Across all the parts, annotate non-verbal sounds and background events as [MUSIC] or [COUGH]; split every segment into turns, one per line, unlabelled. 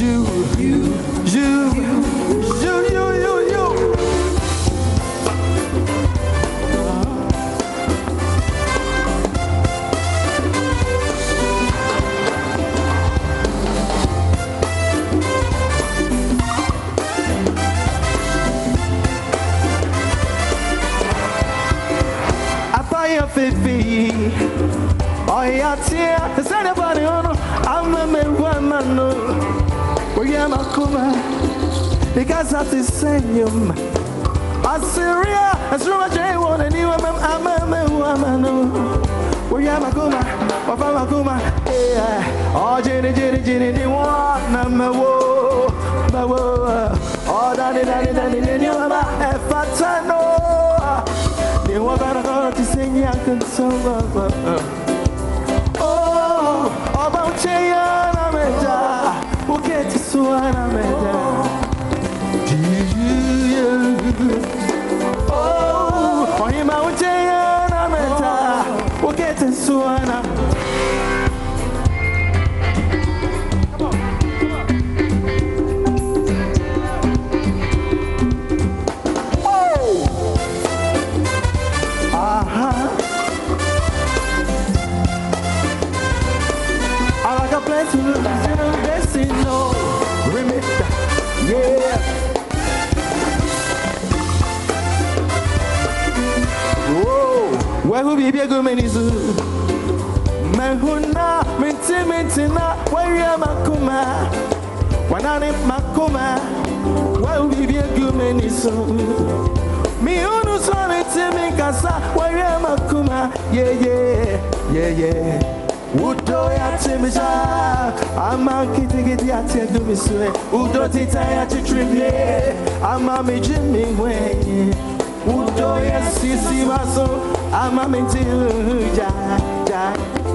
you bibiego menizu mehuna minti minti na? Waria makuma? Wanani makuma? Wau bibiego menizu miunu so minti minkasa waria makuma? Yeye yeye Udo ya timisa ama kitigiti ya tiendumiswe Udo tita ya chitrimye ama mijimi mwenye Udo ya sisi maso ama mentil ja ja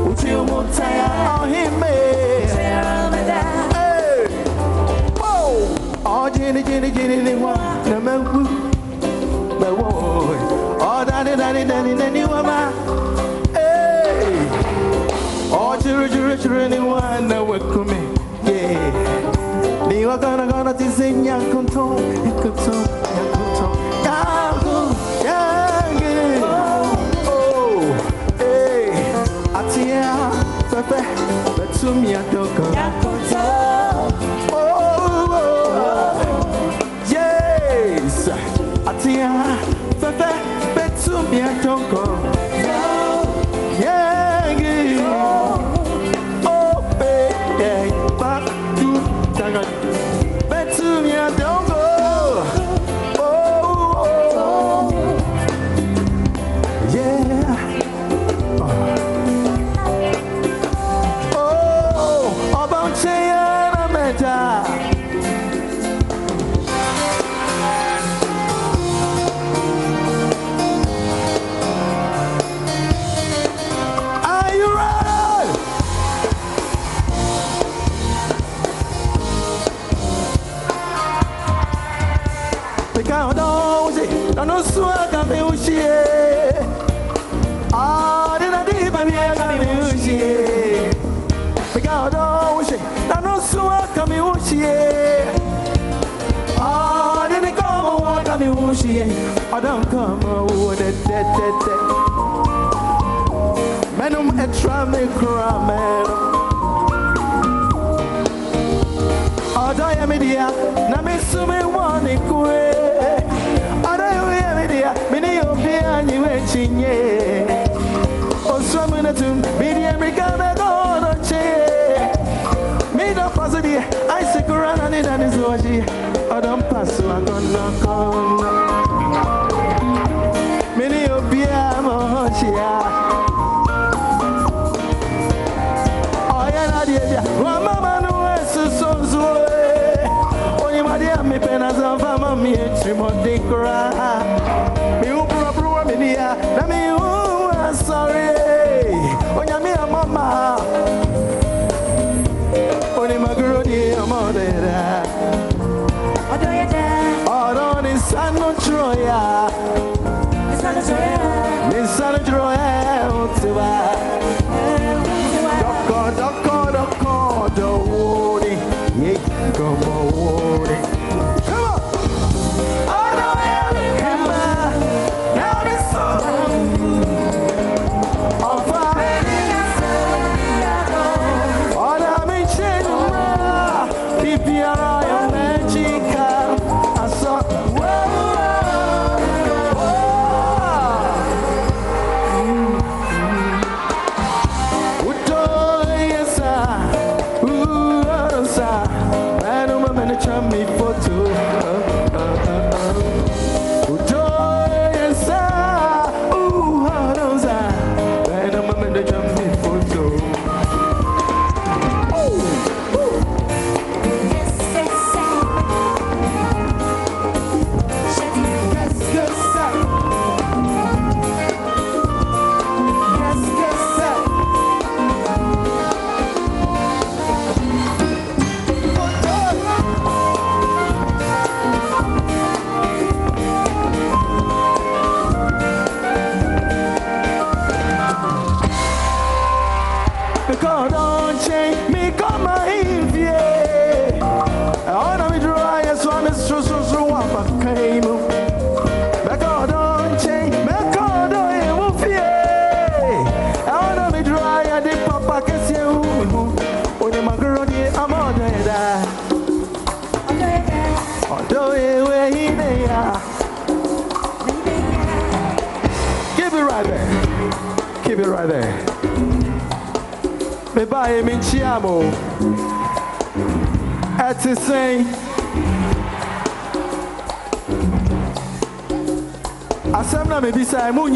uti umutaya ohime hey oh oh jini jini jini ni wa na mewu me wo oh dani dani dani dani wa ma hey oh jiri jiri jiri ni wa na wekumi yeah ni wa gana gana tisinya kunto kunto Pepe, Petumia Toka.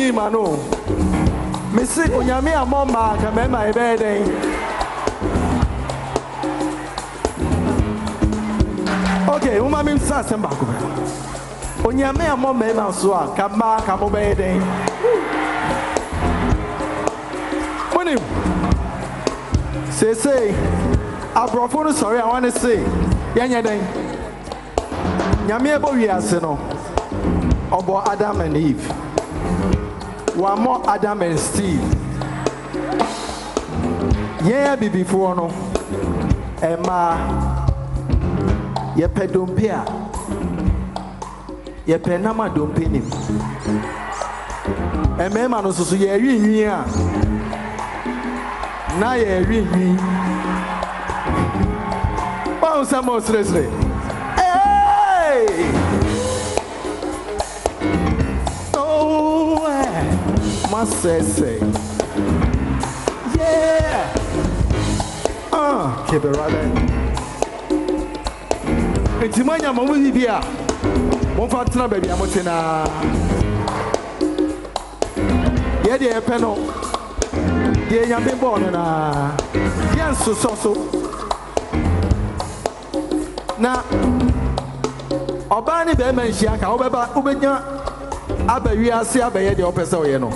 Sɛ mo nyi ma no mesi onyame a mɔ maa ka mɛma ɛbɛyɛ dɛn ok woma me nsa asɛm baako bɛ onyame a mɔ mmarima so a ka mmaa ka mobɛyɛ dɛn monim seesei aborɔfo no sɔre a wɔne se yɛnyɛ dɛn? Nyame ɛbɔ wiase no ɔbɔ adam and eve wammɔ adam and steve. Yɛn abibifoɔ no ɛmaa yɛpɛ dompe a yɛpɛ nam a dompe nim. Mmarima no nso so yɛrewe nwi a na yɛrewe nwi wɔn sɛ mo seresere Masese. Yeah. Ah, keep it right there. Nti mo anya mo mu bi a mo fa tena baabi a mo te na yɛ yɛpɛ no deɛ nyame bɔɔ no na yɛnsosɔ so na ɔbaa ne bɛrima nhyia ka wobɛba wobɛnya aba wiase abɛyɛ deɛ ɔpɛ sɛ ɔyɛ no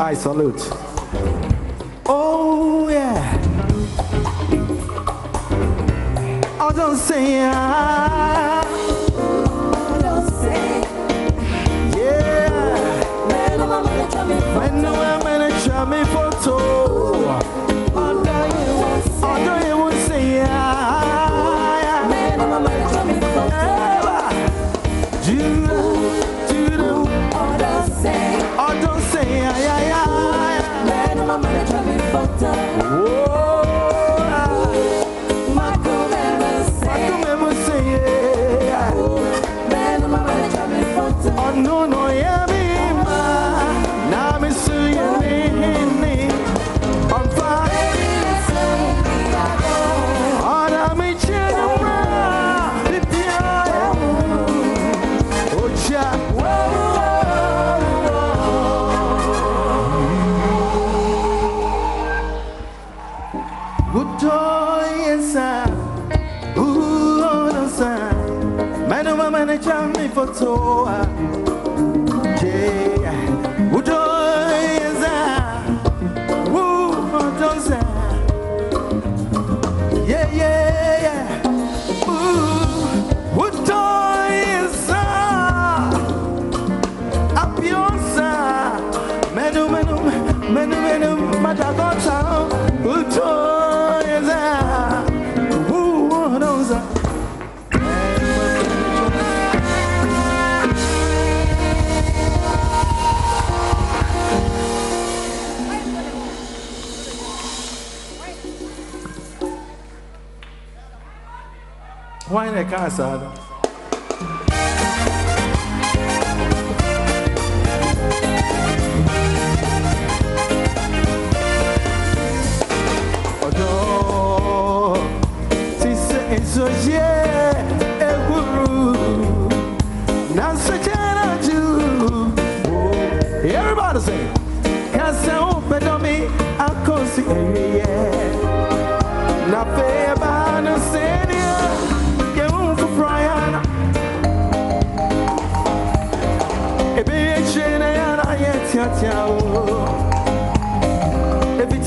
i salute oh yeah I don't sɛn Yeah. Why na casa?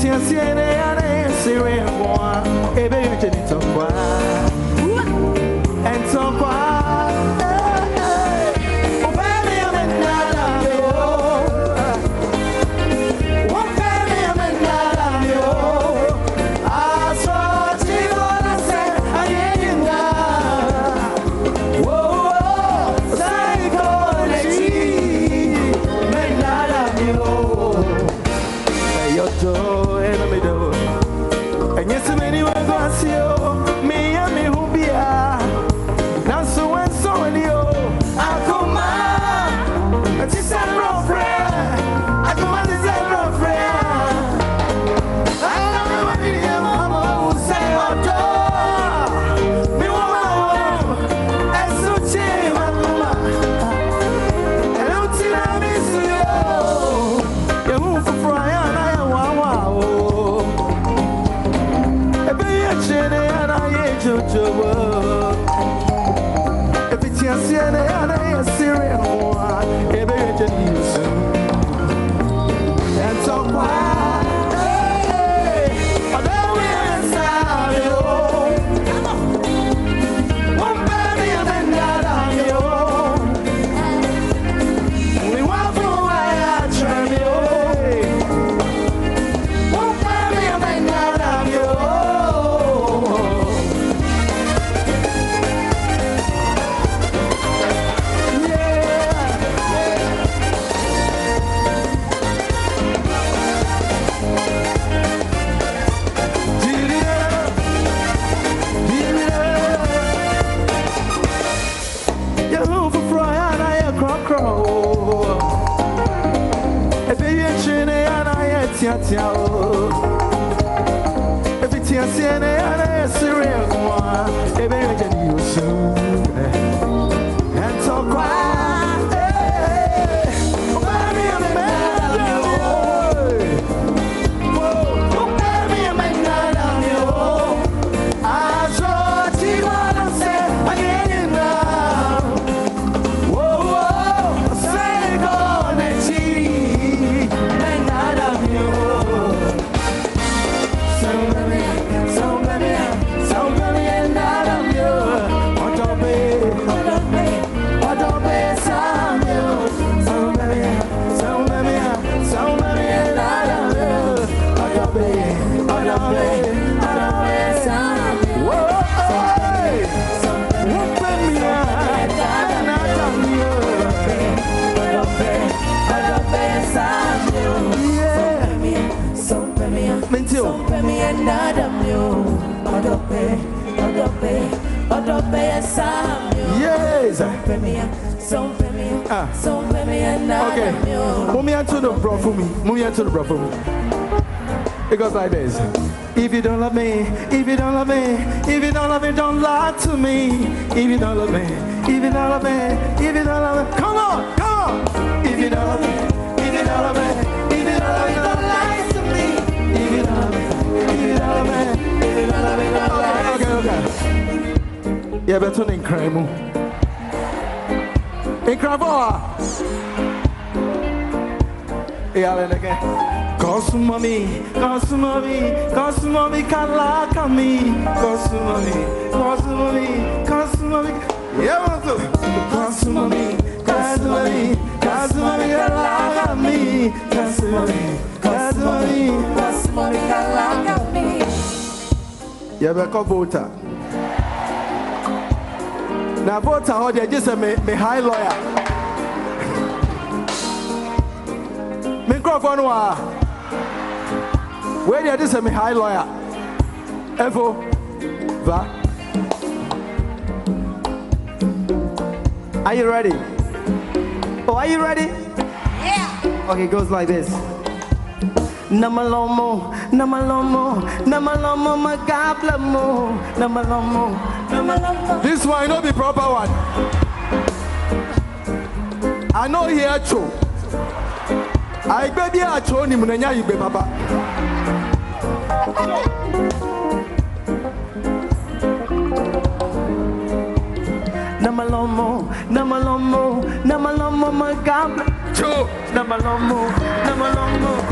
insieme adesso e buon e bevi un qua I me do. And yes, many will go you. Goes like this. If you don't love me, if you don't love me, if you don't love me, don't lie to me. If you don't love me, if you don't love me, if you don't love me, come on, come on. If you don't love me, if you don't love me, if you don't love me, don't lie to me. If you don't love me, if you don't love me, if you don't love me, don't lie to me. Okay, okay. Yeah, better than. Crime, Yeah, again. Consumami, consumami, consumami, kalakami. Consumami, consumami, consumami. Yeah, consumami, consumami, consumami, kalakami. Consumami, consumami, consumami, kalakami. Yeah, be called voter. Now voter, how they just say me, me high lawyer. Me microphone wa. Where did this me high lawyer? Evo, va. Are you ready? Oh, are you ready?
Yeah.
Okay, it goes like this. Namalon mo, namalon mo, namalon mo. This one, not the proper one. I know here Cho. I baby had to him when I be papa. Namalomo, namalomo, namalomo mo, namalon Namalomo, magabla.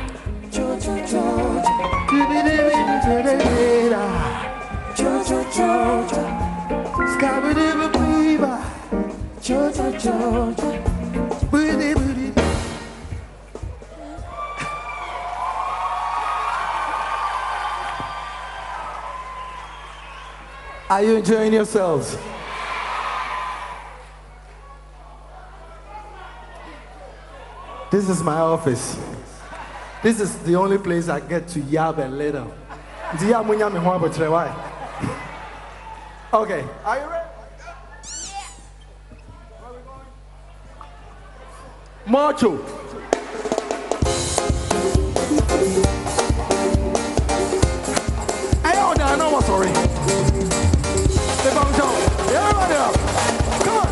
Are you enjoying yourselves? This is my office. This is the only place I get to yab and later. Why? Okay, are you ready? Macho. Hey, oh, no, I know what's sorry. The bong job. Everybody up. Come on.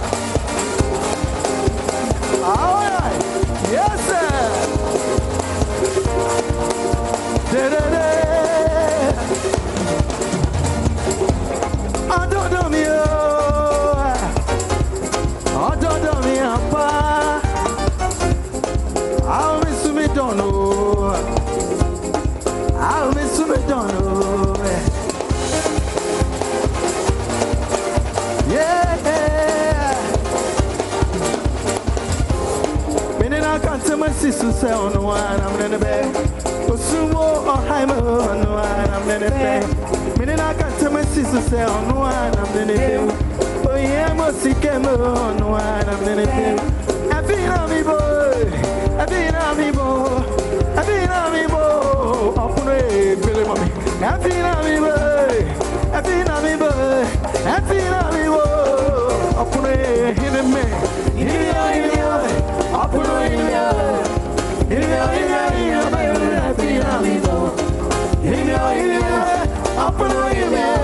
All right. sisu sɛ ɔno anam ne ne bɛ osumo ɔhaima ɔno anam ne ne mene na aka ntɛm sisu sɛ ɔno anam ne ne mo sika mu ɔno anam na mi bo ɛfi na mi boy. Apple,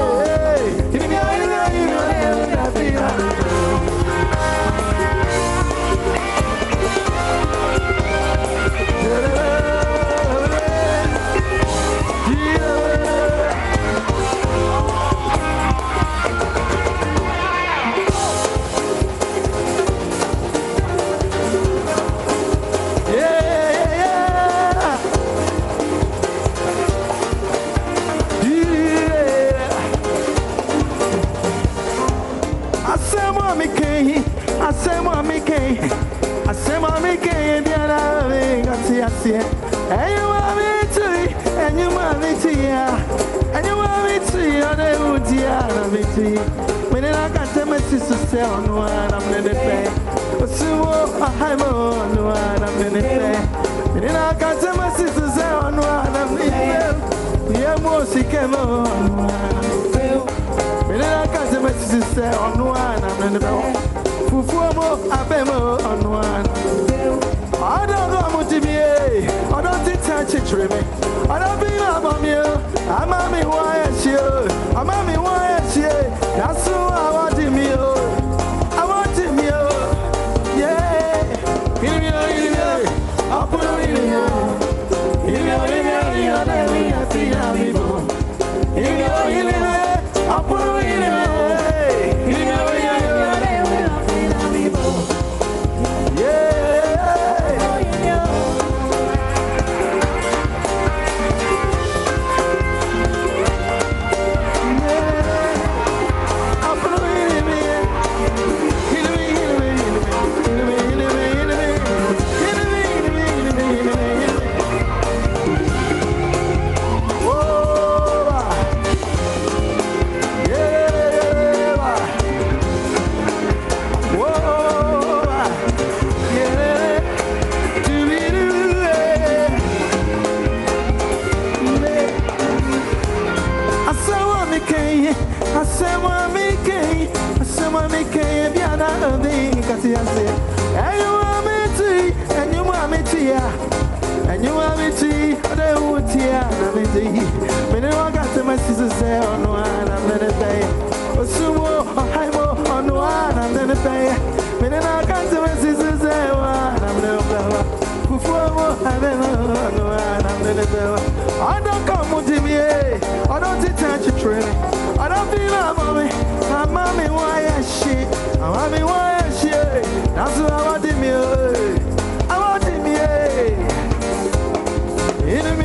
here. And you want me to, and you want me to, yeah. And you want me to, and I would, yeah, and I'm to you. When I got them, my sister say, oh, on one, I'm going to pay. But so, I'm on one, I'm going the pay. When I got them, my sister say, oh, on one, I'm going the pay. Yeah, more, she came on one, oh, I'm going to pay. Mene na kaze mesi sise onwa na mene be wo. Fufu mo abemo onwa. me. I don't feel about you, I'm on me why. My sister say, oh no, I'm going to pay. Oh, sumo, oh, hi, oh, no, I'm going to pay. When I got to my sister say, I'm going to pay. I don't come with me, I don't detach a train. I don't feel like mommy. I'm mommy, shit? I'm mommy, shit? That's what I want me. I want me, in me.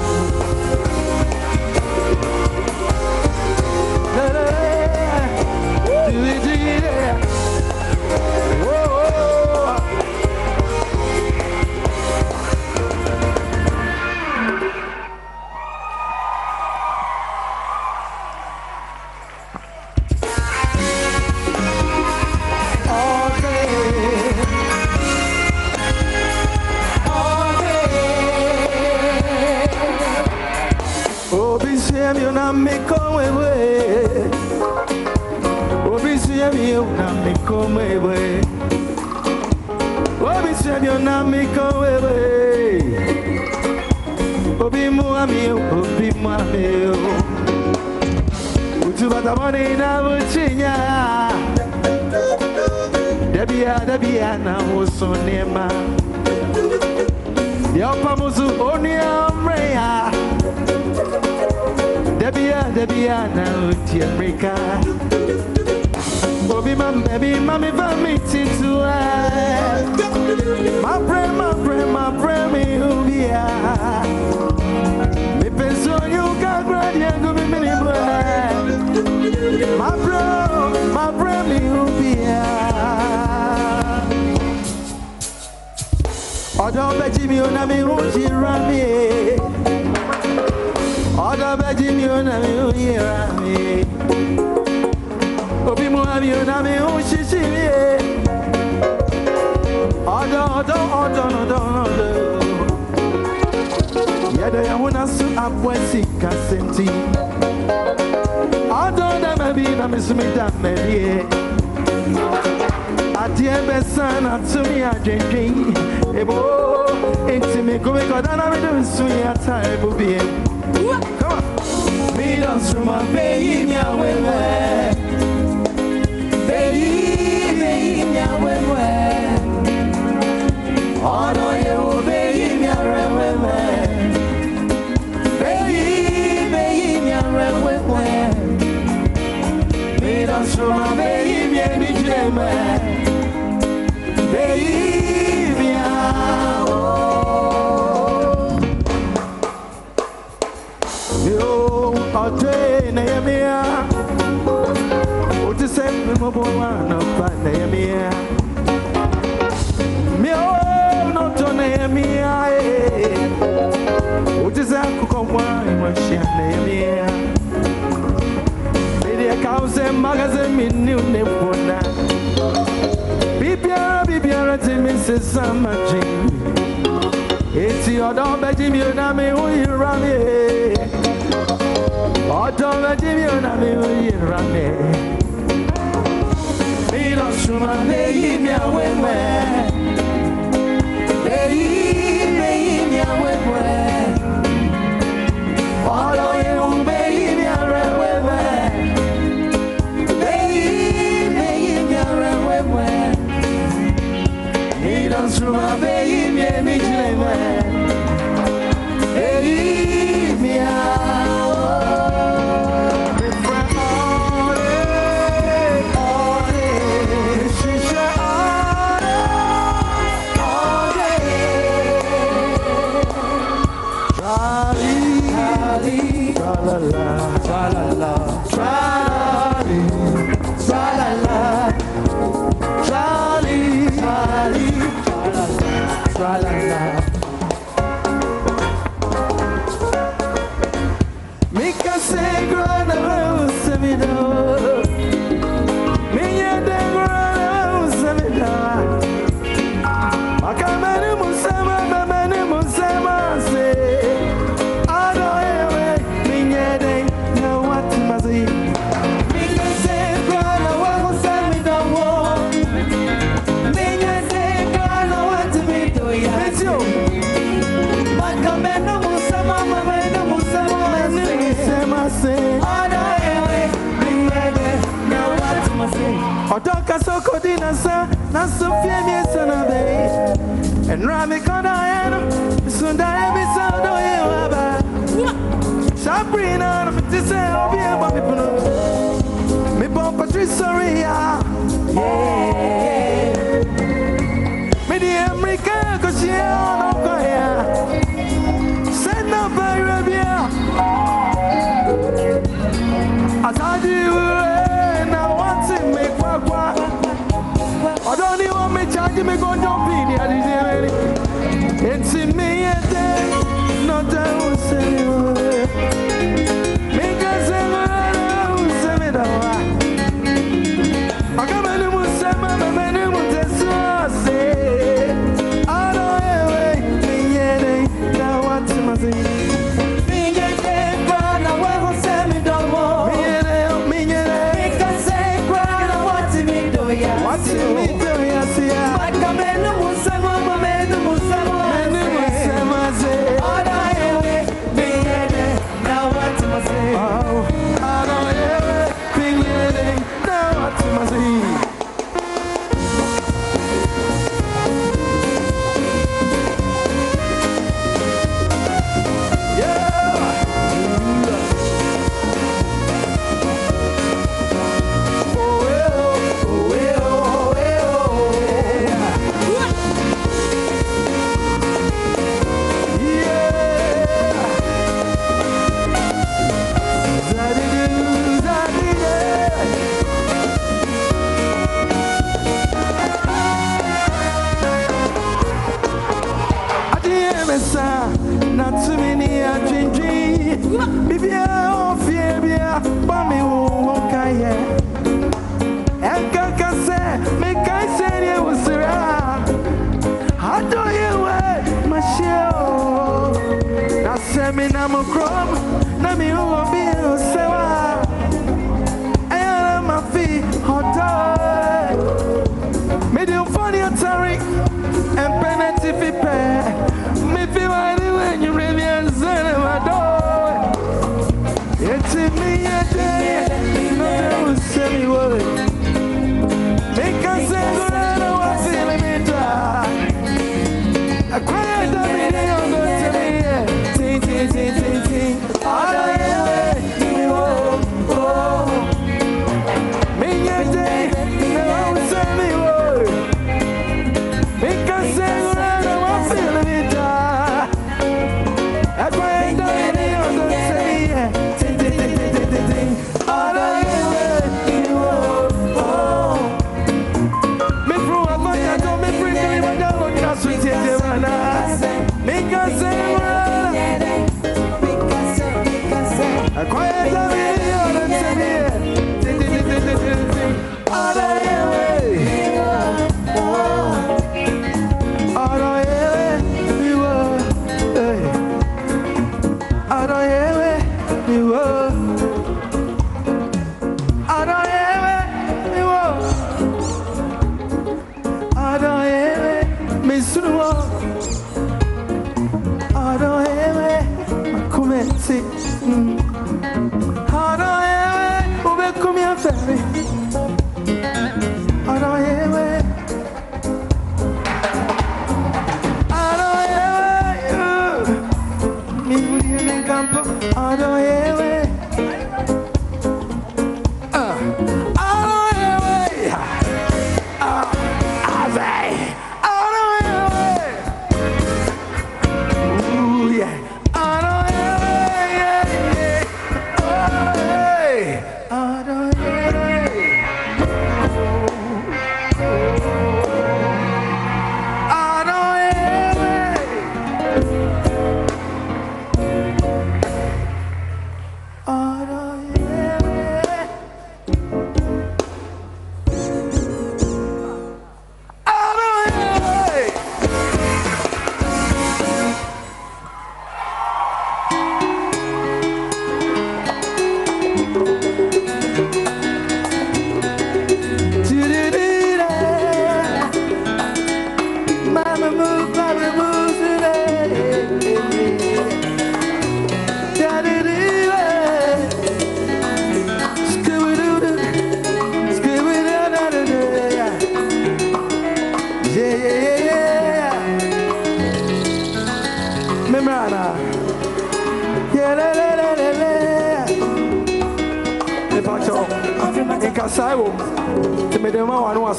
tubatabonera bukinya dabia dabia na muzu oni oniamreya dabia dabia na utiamrika obi mam baby mami vami titua ma pre ma pre ma pre mi ubia ọ̀dọ̀ bẹ jí mi mi ò ti ra mi ẹ̀ ọ̀dọ̀ bẹ jí mi ò mi ò mi òbí mu àmì ò nà mi ò ṣíṣí ọ̀dọ̀ ọ̀dọ̀ ọ̀dọ̀ ọ̀dọ̀ ọ̀dọ̀ yẹ̀dọ̀ yẹ̀wò náà sún àpò ẹ̀sìn ọ̀dọ̀. Sabina mesumita melie Atie besana tumi adwendwen ebo enti me kome koda na medo nsumi ata ebo bie Come on. Me don't my baby me. awele mo wa na ye mi na ye mi ya e o ti sa ku ko wa e wa sha na ye mi ya mi de ka o
se magazine mi na bibiara bibiara ti mi ná mi ò. Irosuma meyi miawewe Meyi Ya. Yeah.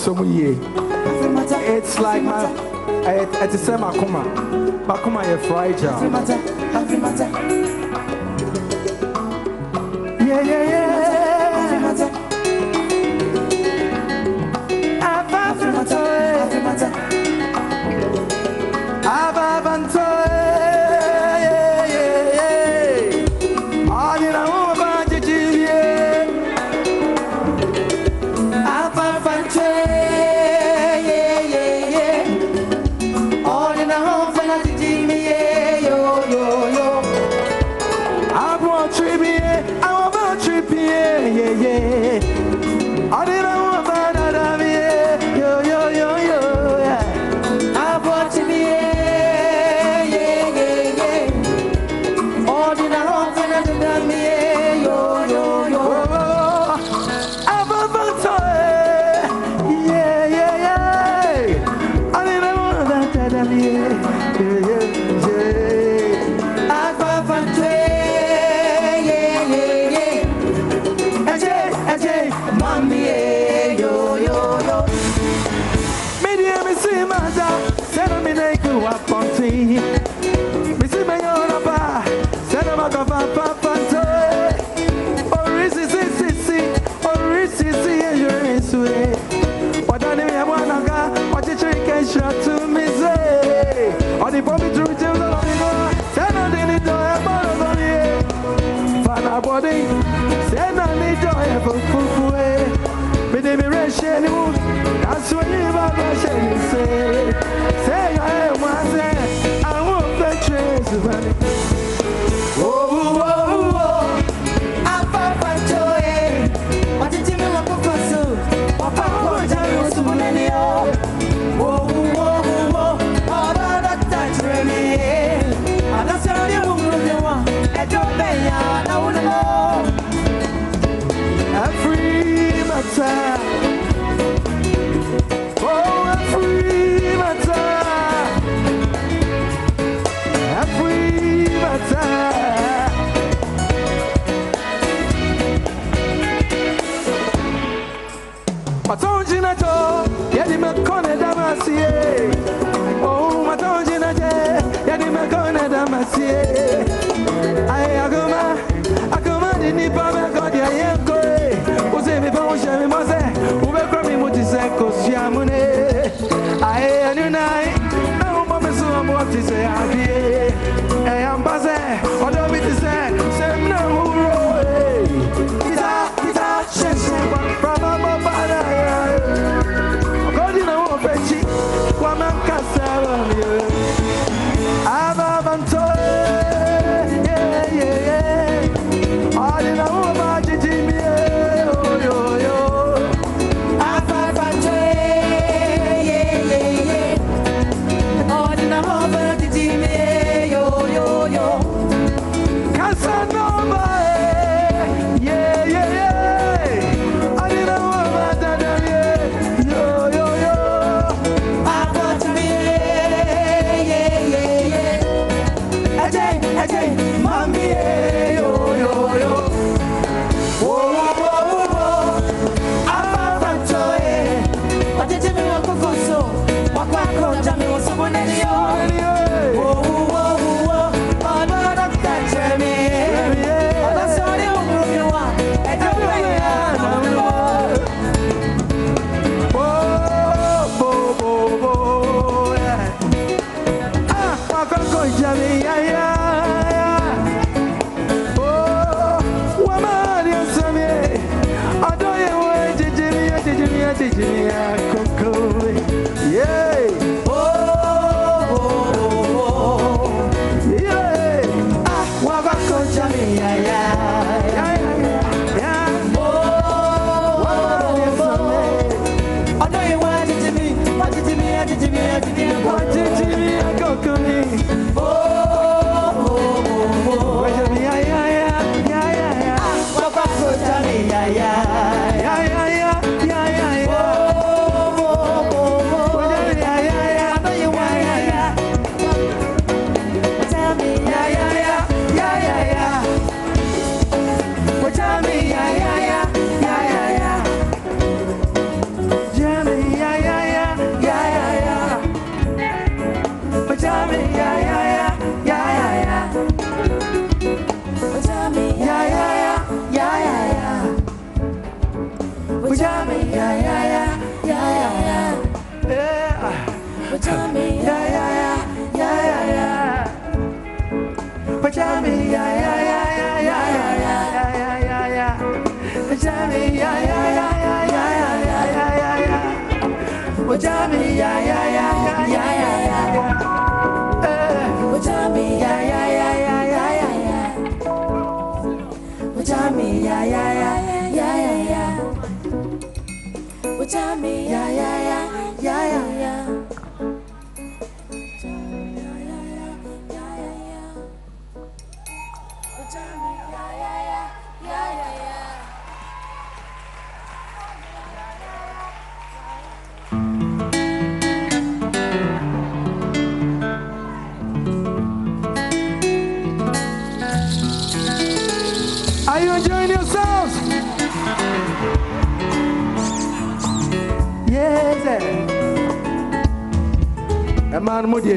Temedema wa no asom yie. It's like my, it's the same makoma. Makoma yɛ fragile. Yeah, yeah, yeah.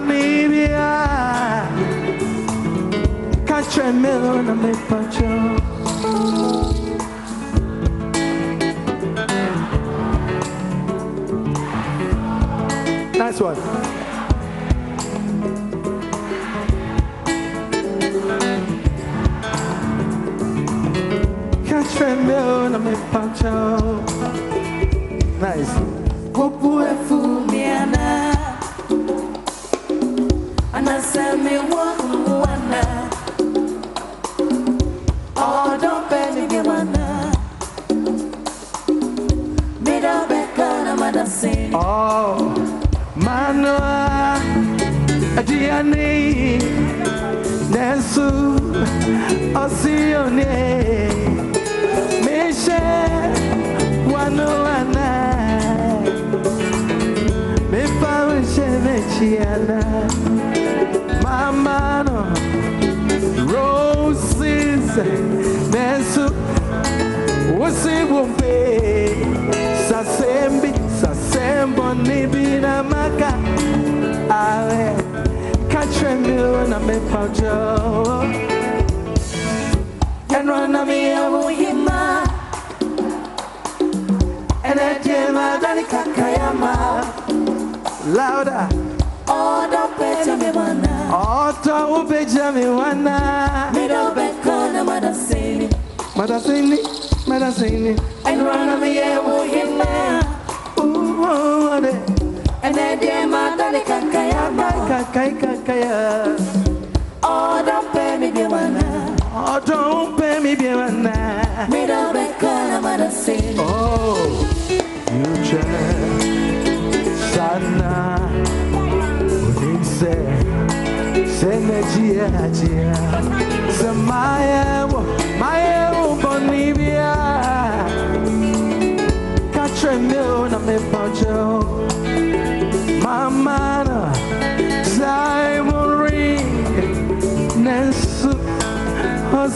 unim se senechacha samaya panibia kachemelo na me pacho Nice one. Kachemelo na me pacho Nice. Mepajo
Enwana mi amuhima Enejema dani kakayama
louder
Odo peni gemana
auto ubejami wana
Mida beka na madasini
madasini madasini
Enwana mi amuhima
uwode
Enejema dani kakayama
kakai kakaya
Odo peni gemana
auto ubemi biwana
Mida beka na madasini
Oh, try sana unimse senejia jia semaye wo maye wo bonibia katre mil na me pacho mama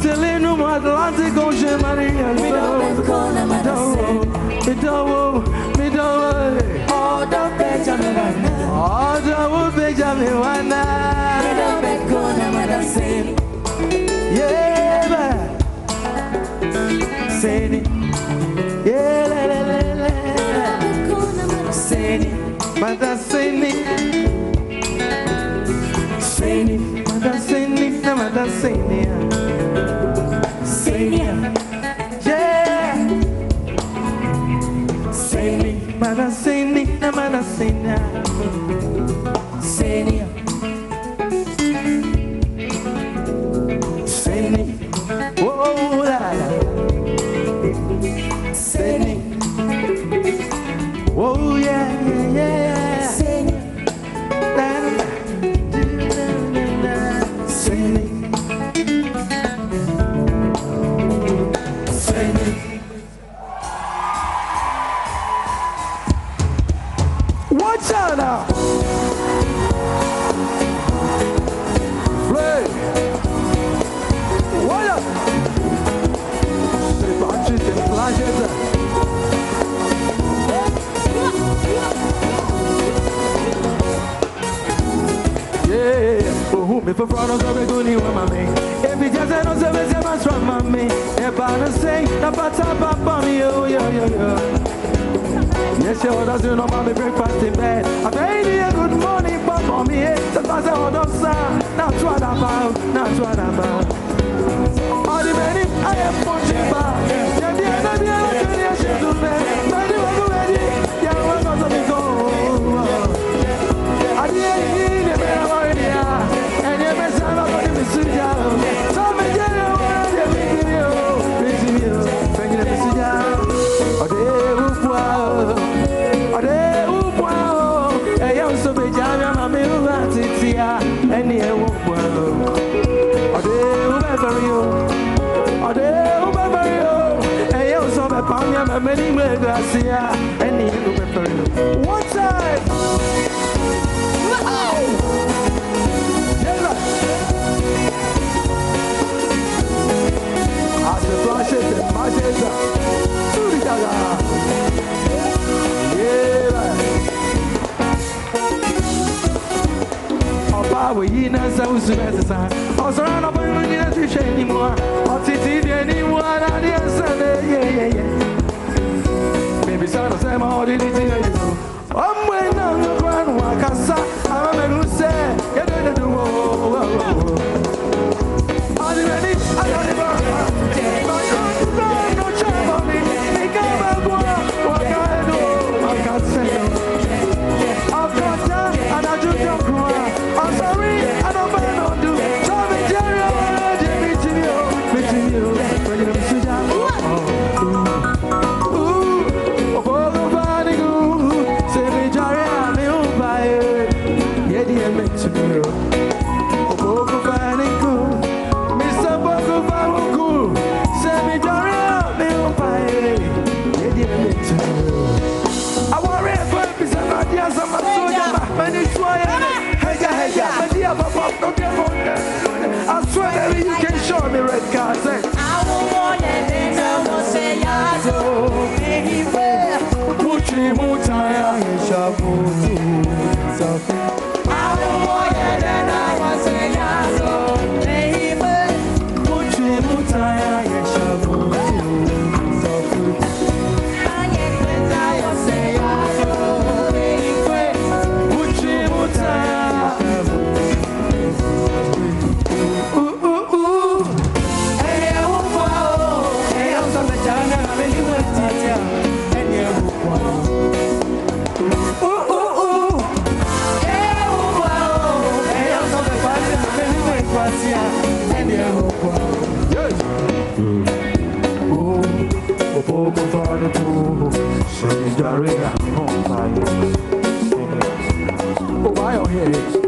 tell you no more Atlantic Ocean, Maria,
Mida beka na madasini
me don't, me don't,
Odo peni gemana
oh, don't, Benjamin, wana,
Mida beka na madasini
yeah, ba. say it, yeah, la,
it,
but I Mutaya Yeshabu Safi jàre àmì oh ń sáyé. Ó.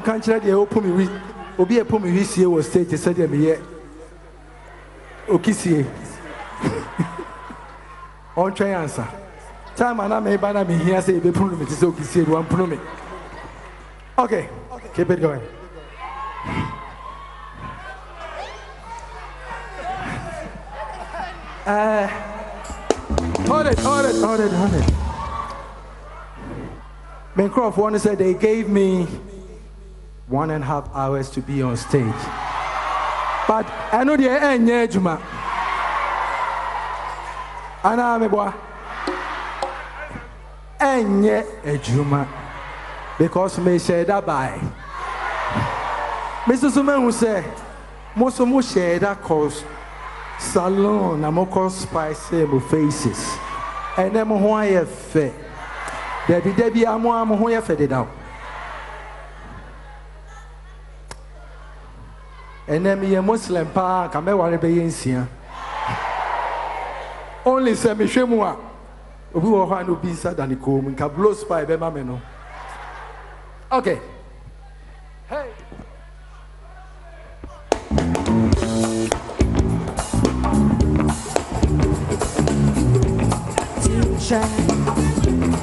One country they open me obi a put [LAUGHS] me we see was stage said me here. Okisie. Try answer. Time and I may banner me here say be put me to say okisie one put me. Okay. Keep it going. Uh, [LAUGHS] hold it, hold it, hold it, hold it. Bancroft one said they gave me one and a half hours to be on stage. But I know the end, Juma. Ana me boy. Enye ejuma because me share that by. Mr. Suman who say most of mo share that cause salon na mo cause spice mo faces. And then mo ho ayɛ fɛ. Dabi dabi amo amo ho yɛ fɛ deda. Ɛnɛ meyɛ muslim paa ka mɛware bɛyɛ nsia only sɛ mehwɛ mu a obi wɔ hɔ a na obi nsa da ne kɔn mu. Nka blow spy bɛma me no. Okay.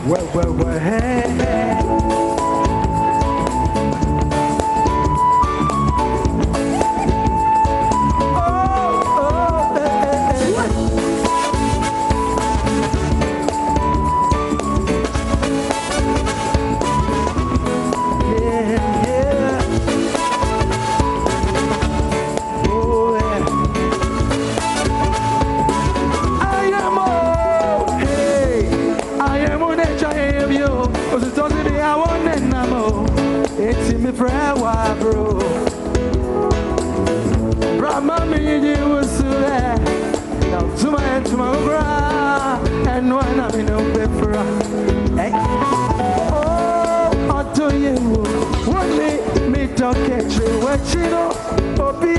Well, well, well, hey, hey.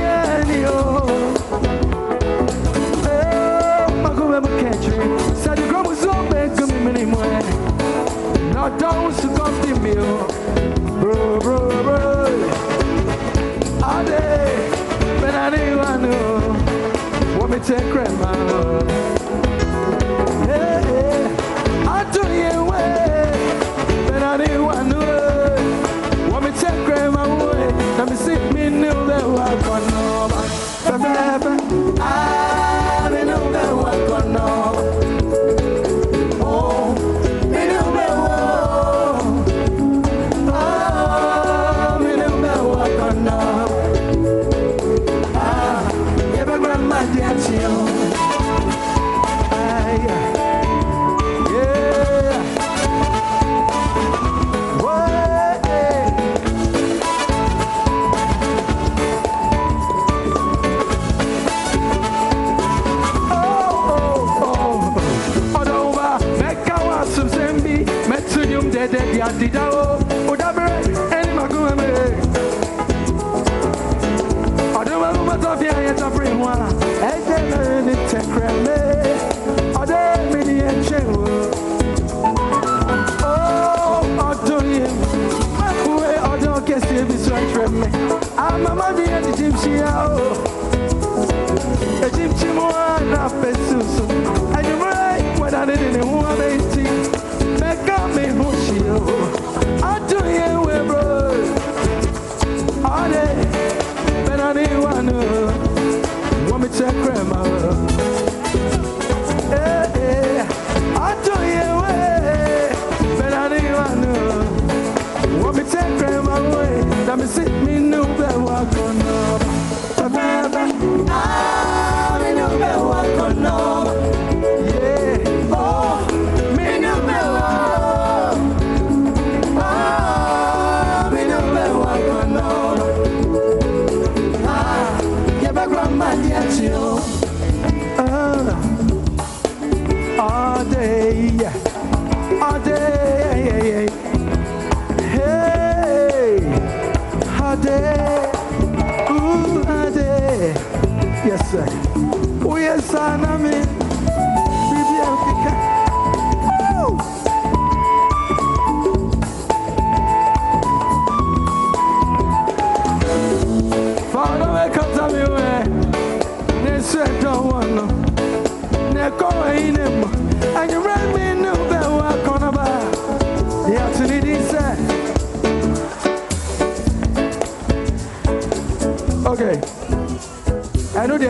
Any, oh. Magome muketri Sadi gromu zombe gumi mini mwe. Na down su komti mio Bro bro bro. Ade Benani wanu Wami te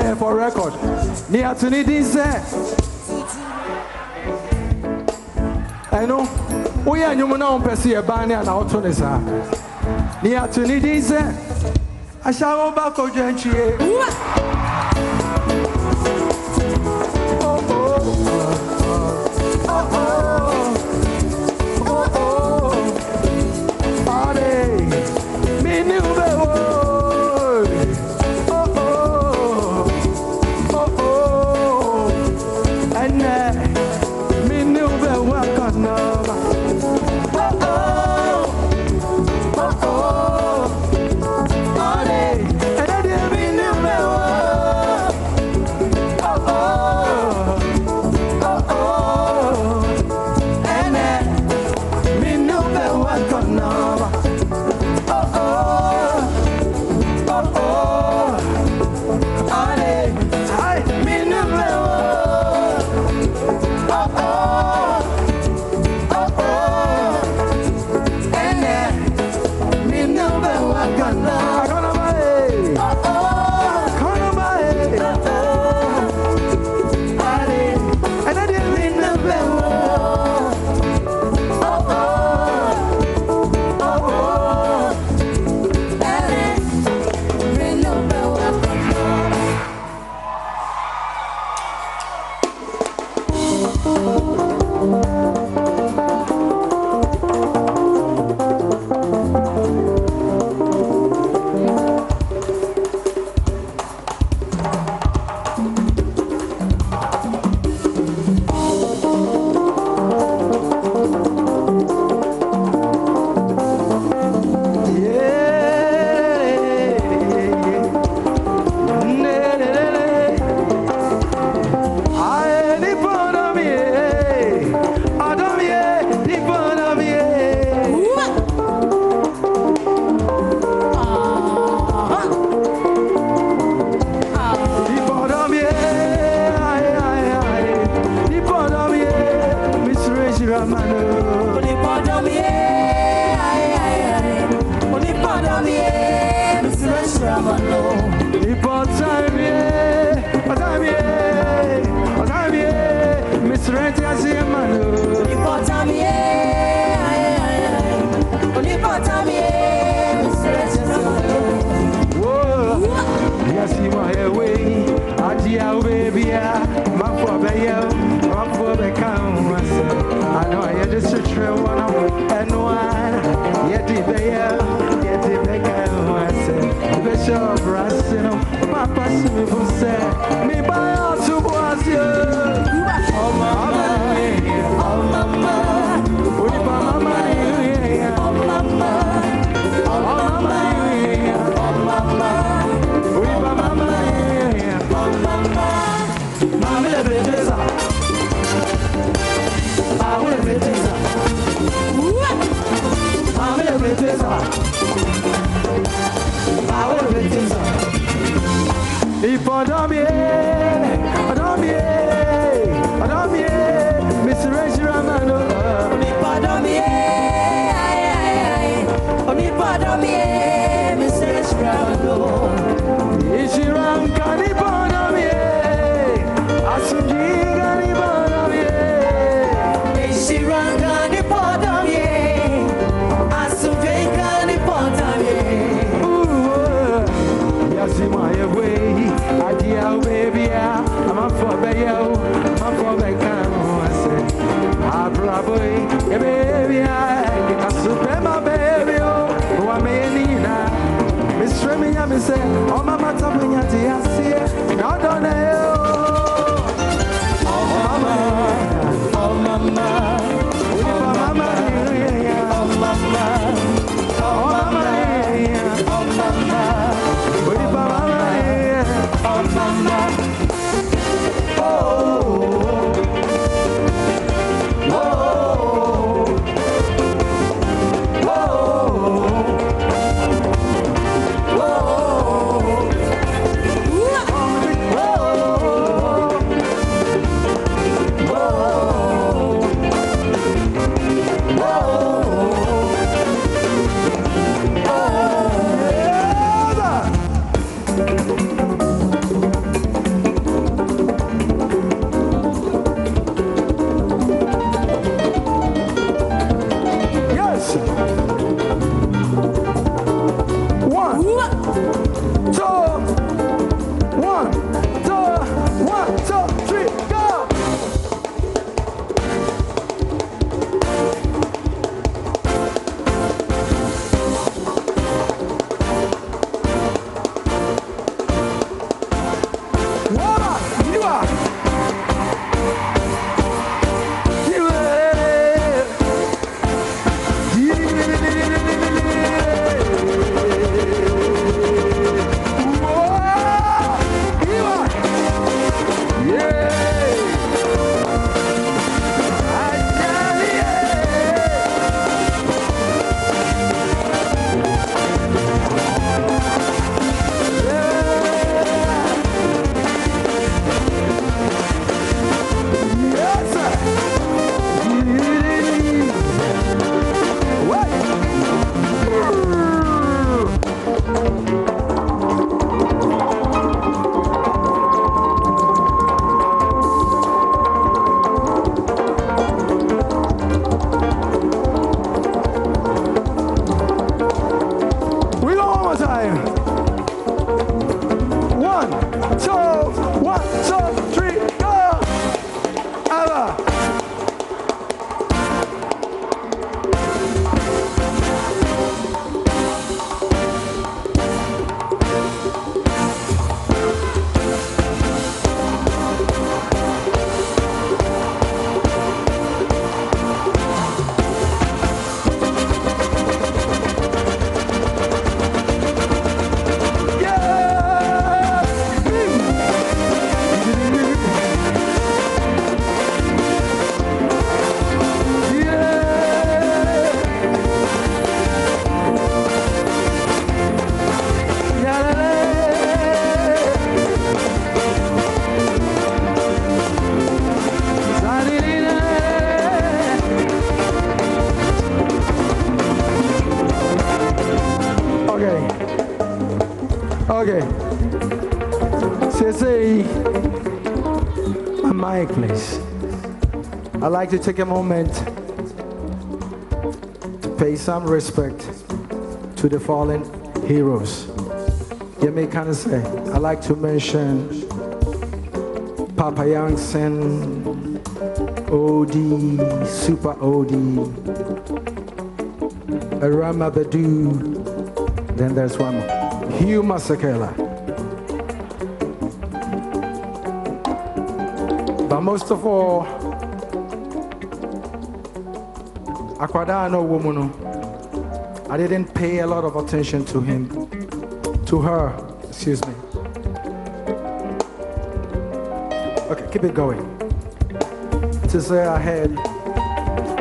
here for record. Nia Tunidi said, I know, we are new now, Percy, a banner and out on his arm. Nia Tunidi I shall go back to Gentry. I'd like to take a moment to pay some respect to the fallen heroes. You may kind of say, I'd like to mention Papa Yankson, OD, Super OD, Rama Badu, then there's one more, Hugh Masekela. But most of all, Akwada no woman. Oh. I didn't pay a lot of attention to him, to her, excuse me. Okay, keep it going. To say ahead.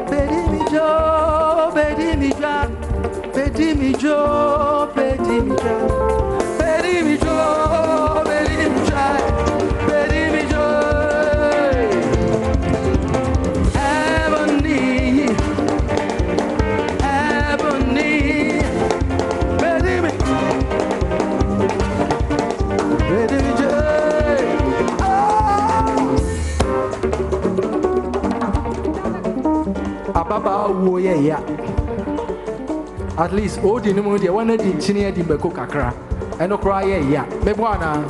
Bedi mi jo, bedi mi ja, ababaawo yɛ ya at least odi no mu deɛ wɔn adi nkyini adi mbɛko kakra ɛno koraa yɛ ya mɛbɔ anaa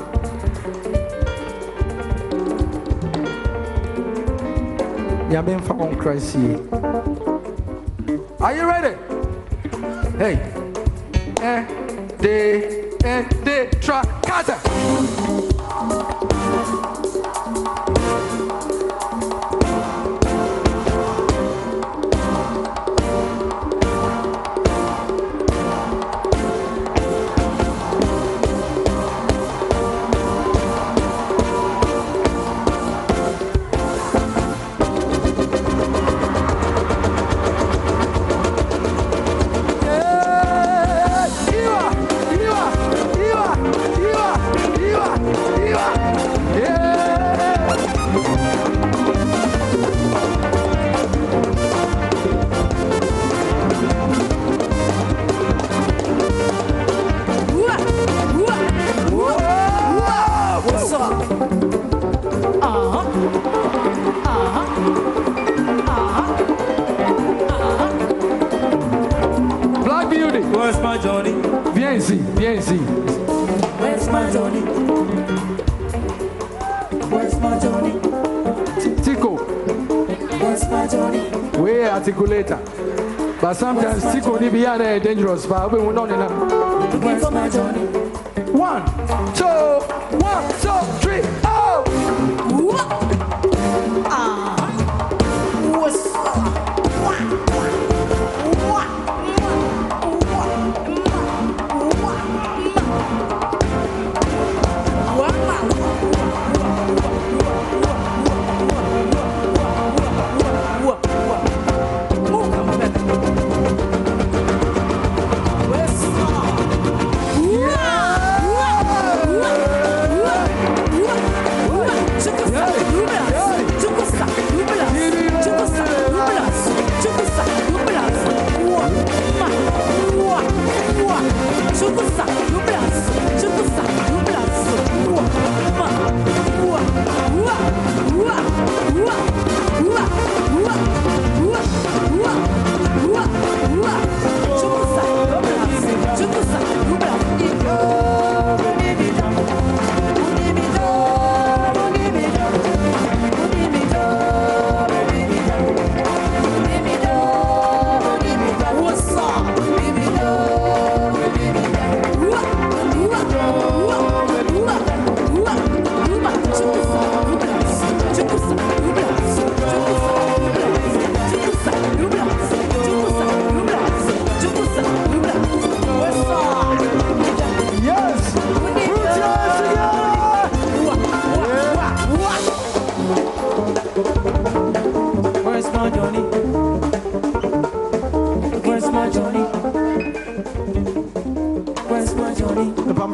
nyame mfa wɔn are you ready? Hey ici, viens ici.
Where's my Johnny? Where's my Johnny?
Tico,
Where's my Johnny?
we articulator. But sometimes Tico ni be are dangerous, but we will not know.
Where's my Johnny?
One, two,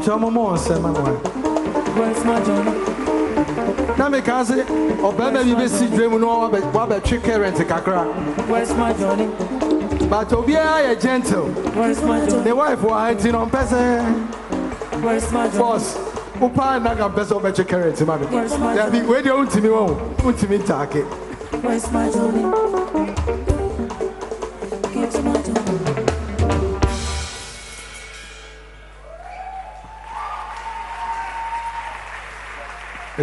Johnny?
Mpamkyɛ ɔmo mo nsɛm ama ɛ.
Where's my Johnny?
na meka se ɔbarima bi bɛsi dwa mu na wabɛ- wabɛtwe current kakra
Where's my Johnny?
but obiara yɛ gentle
Where's my Johnny?
ne wife wɔ ha nti no ɔmpɛ sɛ
Where's my Johnny?
Boss, upa na ka pɛ sɛ ɔbɛtwe carrot ma me.
Where's my
Dabi, wei deɛ wontumi wɔ wo. Wontumi ntaake.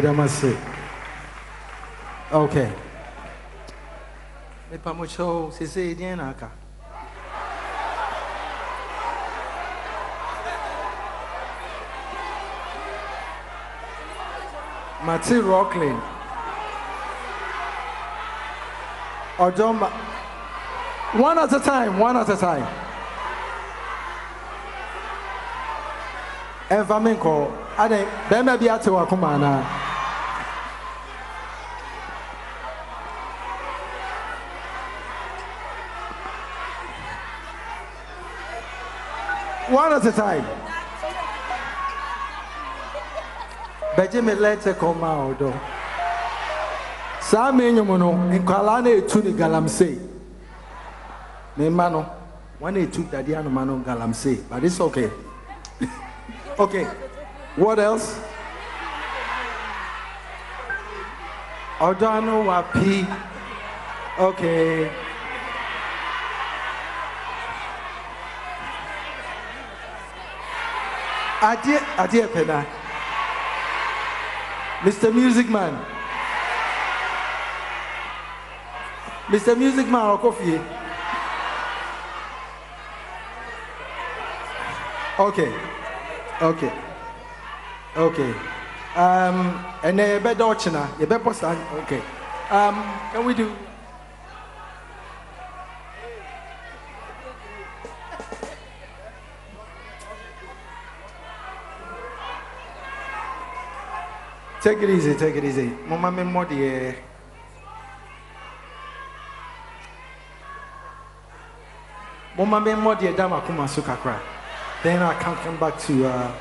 Ɛda mo ase. Okay. Mepa mo kyɛw sese deɛn na aka. Mate Rocklin. Ọjọ́ ma. One at a time, one at a time. Ẹnfa mi nkọ, adé bẹ́ẹ̀ma bi ate wà kọ́mọ àná. One at a time. Bẹ̀jẹ̀ mi lẹ́tẹ̀ kọ́ máa ọ̀dọ́. Saa mi enyim no, nkwalaa na etu ne galamsey. Ne mma no, wɔn na etu dadeɛ anoma no galamsey, but it's okay. [LAUGHS] okay, what else? Ọ̀dọ́ ano wa pii. Okay. Adeɛ adeɛ pɛ. Mr. Music Man. Mr. Music Man ọkọ fie. Okay. Okay. Okay. Um, bed ochina, you better post. Okay. Um, can we do? Take it easy, take it easy. Mama me mo die. Mama me mo die dama kuma so kakra. Then I can come back to uh,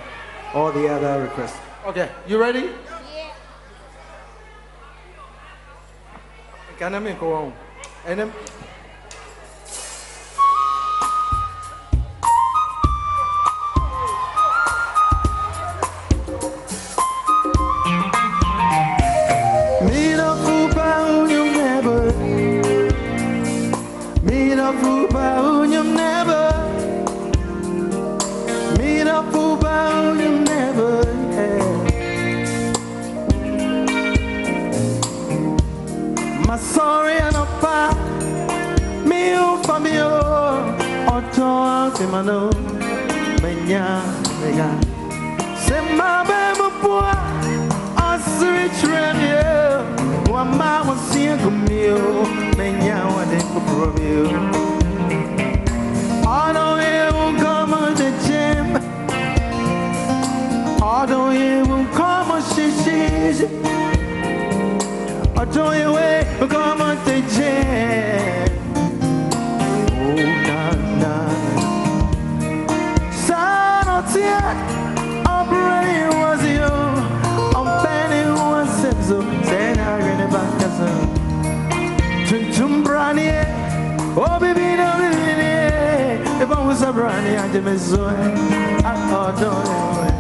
all the other requests. Okay, you ready?
Yeah.
Can I make go on? And then mano Menya mega Se ma be mo pua Osiri tremio Wa ma wa sia kumio Menya wa de kuprobio Ono e un como de gym Ono e un como shishi Ọjọ́ ìwé ọgọ́mọ ti jẹ́. Òbíbí náà bí mi ni ẹ, ìbọn wọ́n sábà ní àjẹmẹ́sọ ẹ, ọ̀dọ́ ẹ wẹ̀.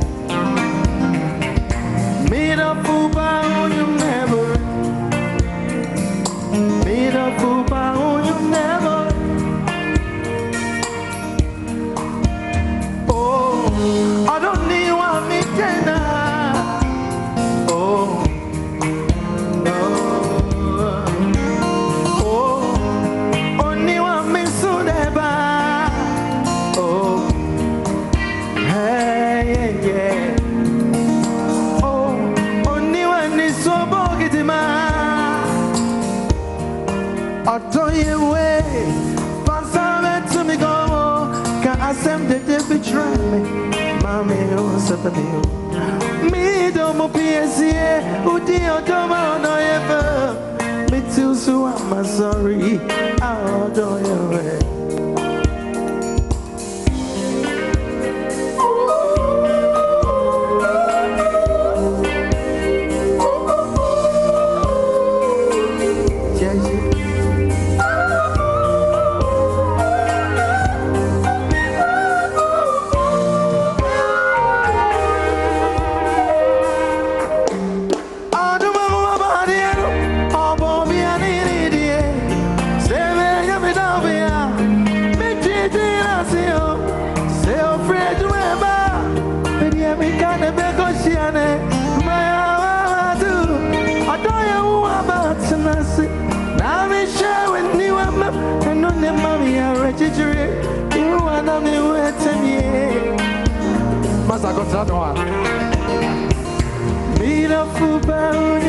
Mi náà fún bá oyún never. O sẹpẹ mi o mi dọmọ piesie udi ọjọ ma ọdọ yẹ fẹ mi ti o so ama sọrí a ọdọ yẹ around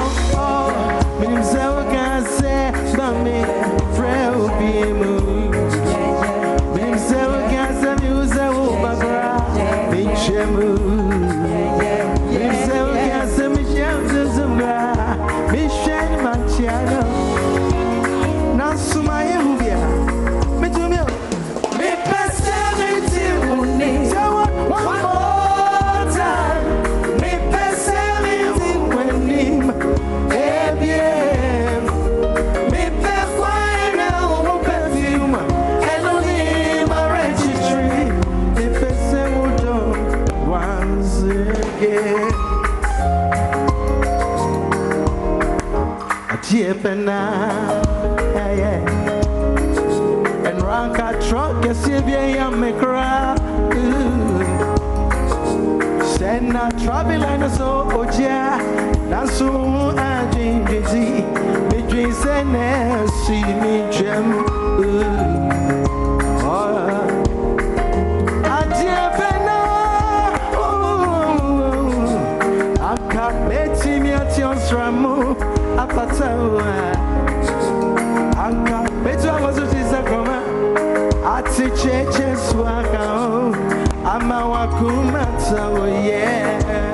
Chemu sleeping now. Yeah, yeah. And ranka truck, yes, if you me cry. Send a trouble and so, oh, yeah. That's who I dream busy. Between send see me gem. Oh, gem. Anka, betu awazo tisa koma Ati cheche swaka yeah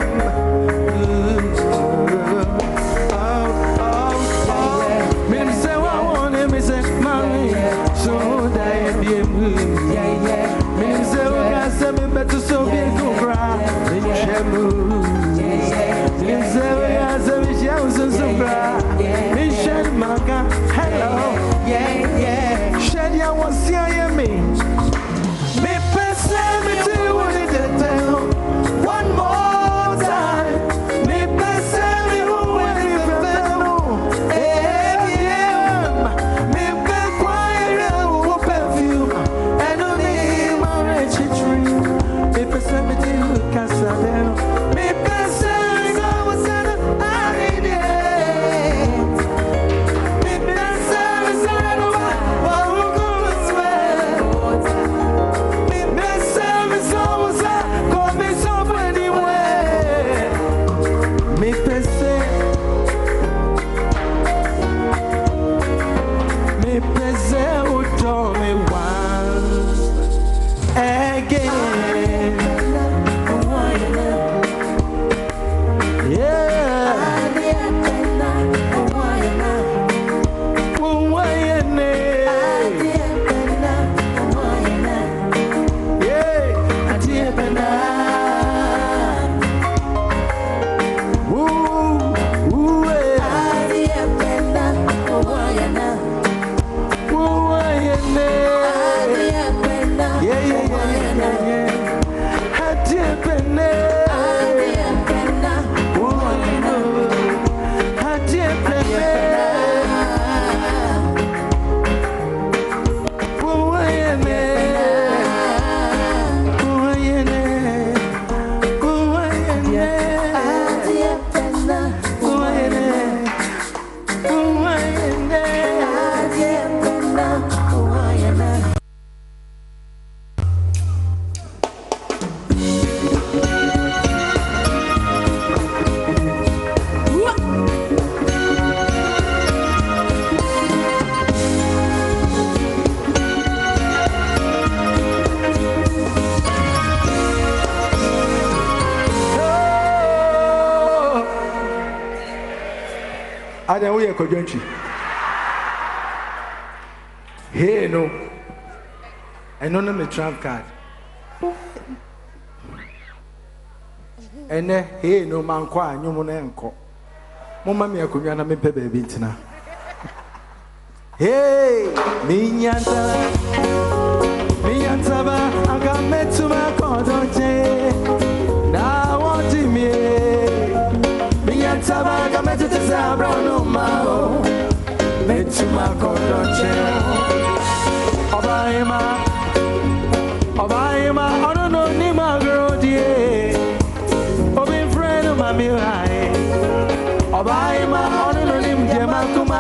Woyɛ kɔdwantwi hee no ɛno no me tramp card. Ɛnɛ hee no mankɔ a nwom no ɛnkɔ momma me akonnwa na mempɛ baabi ntena hee menyantaba menyantaba anka mɛtuma kɔdɔnkye na wɔde mie menyantaba abrɛ no ma o mɛtuma kɔdɔnkye ɔbaema ɔbaema ɔno no nim agorɔ die obi mfrɛ no ma me hae ɔbaema ɔno no nim deɛ makoma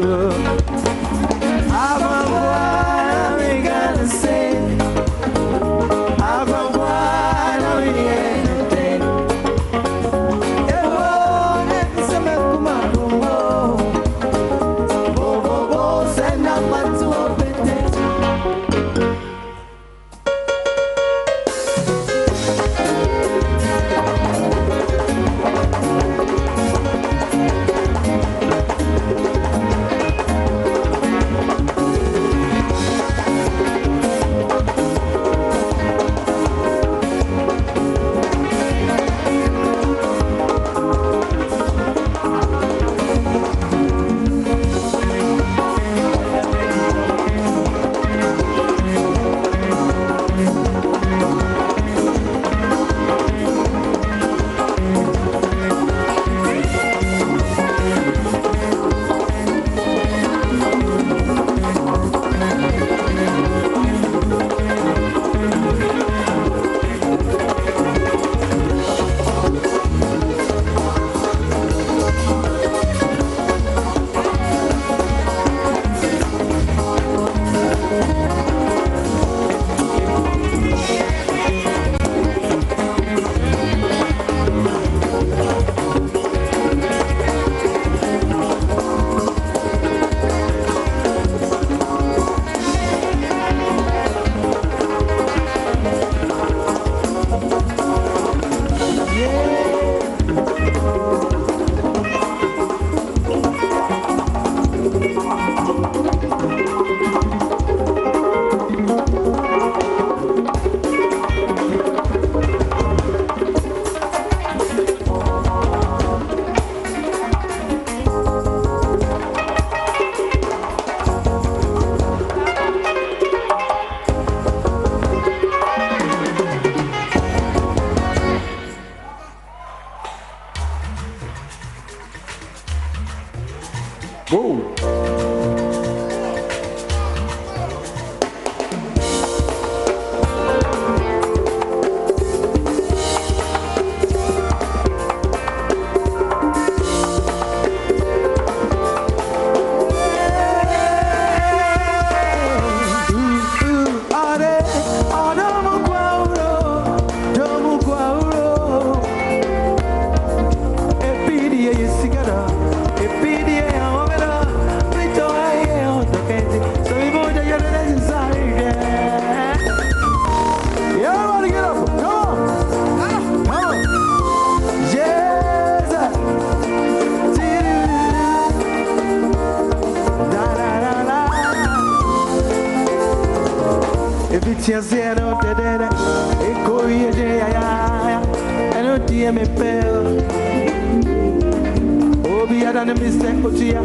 的 zero de de de. E coi de ya ya e no me per obi ada ne mi
sen ko tia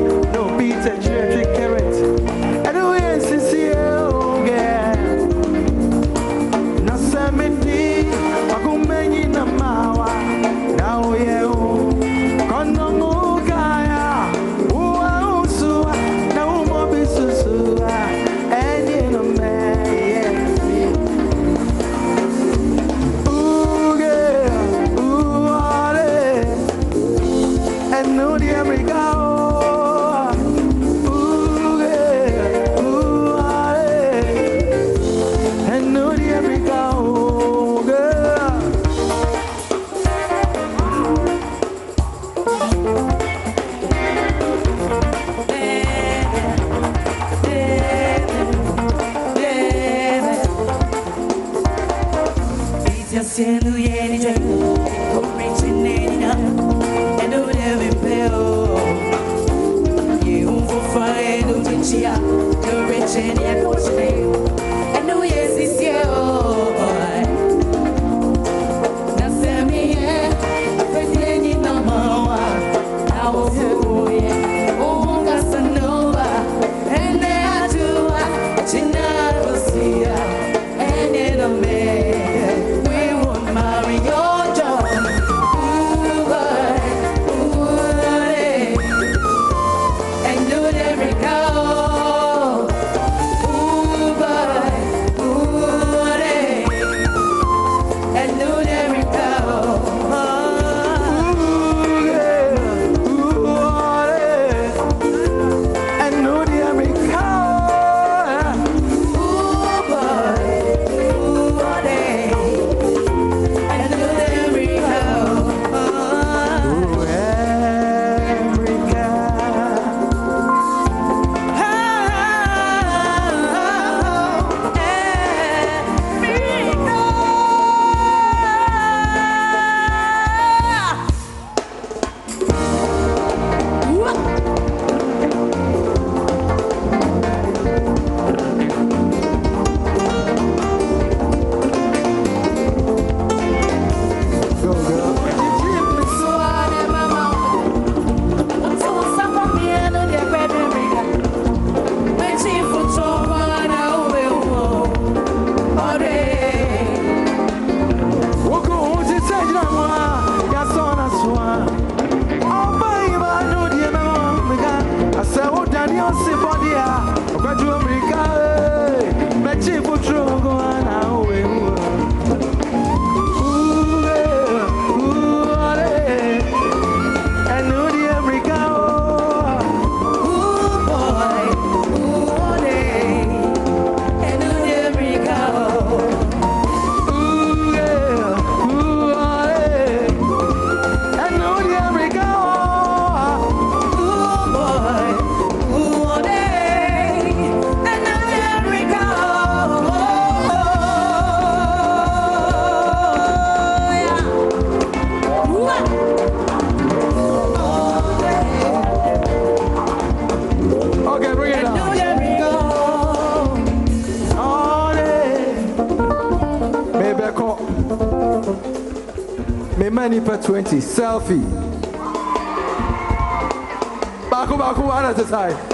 20. Selfie. Baku baku one at a time.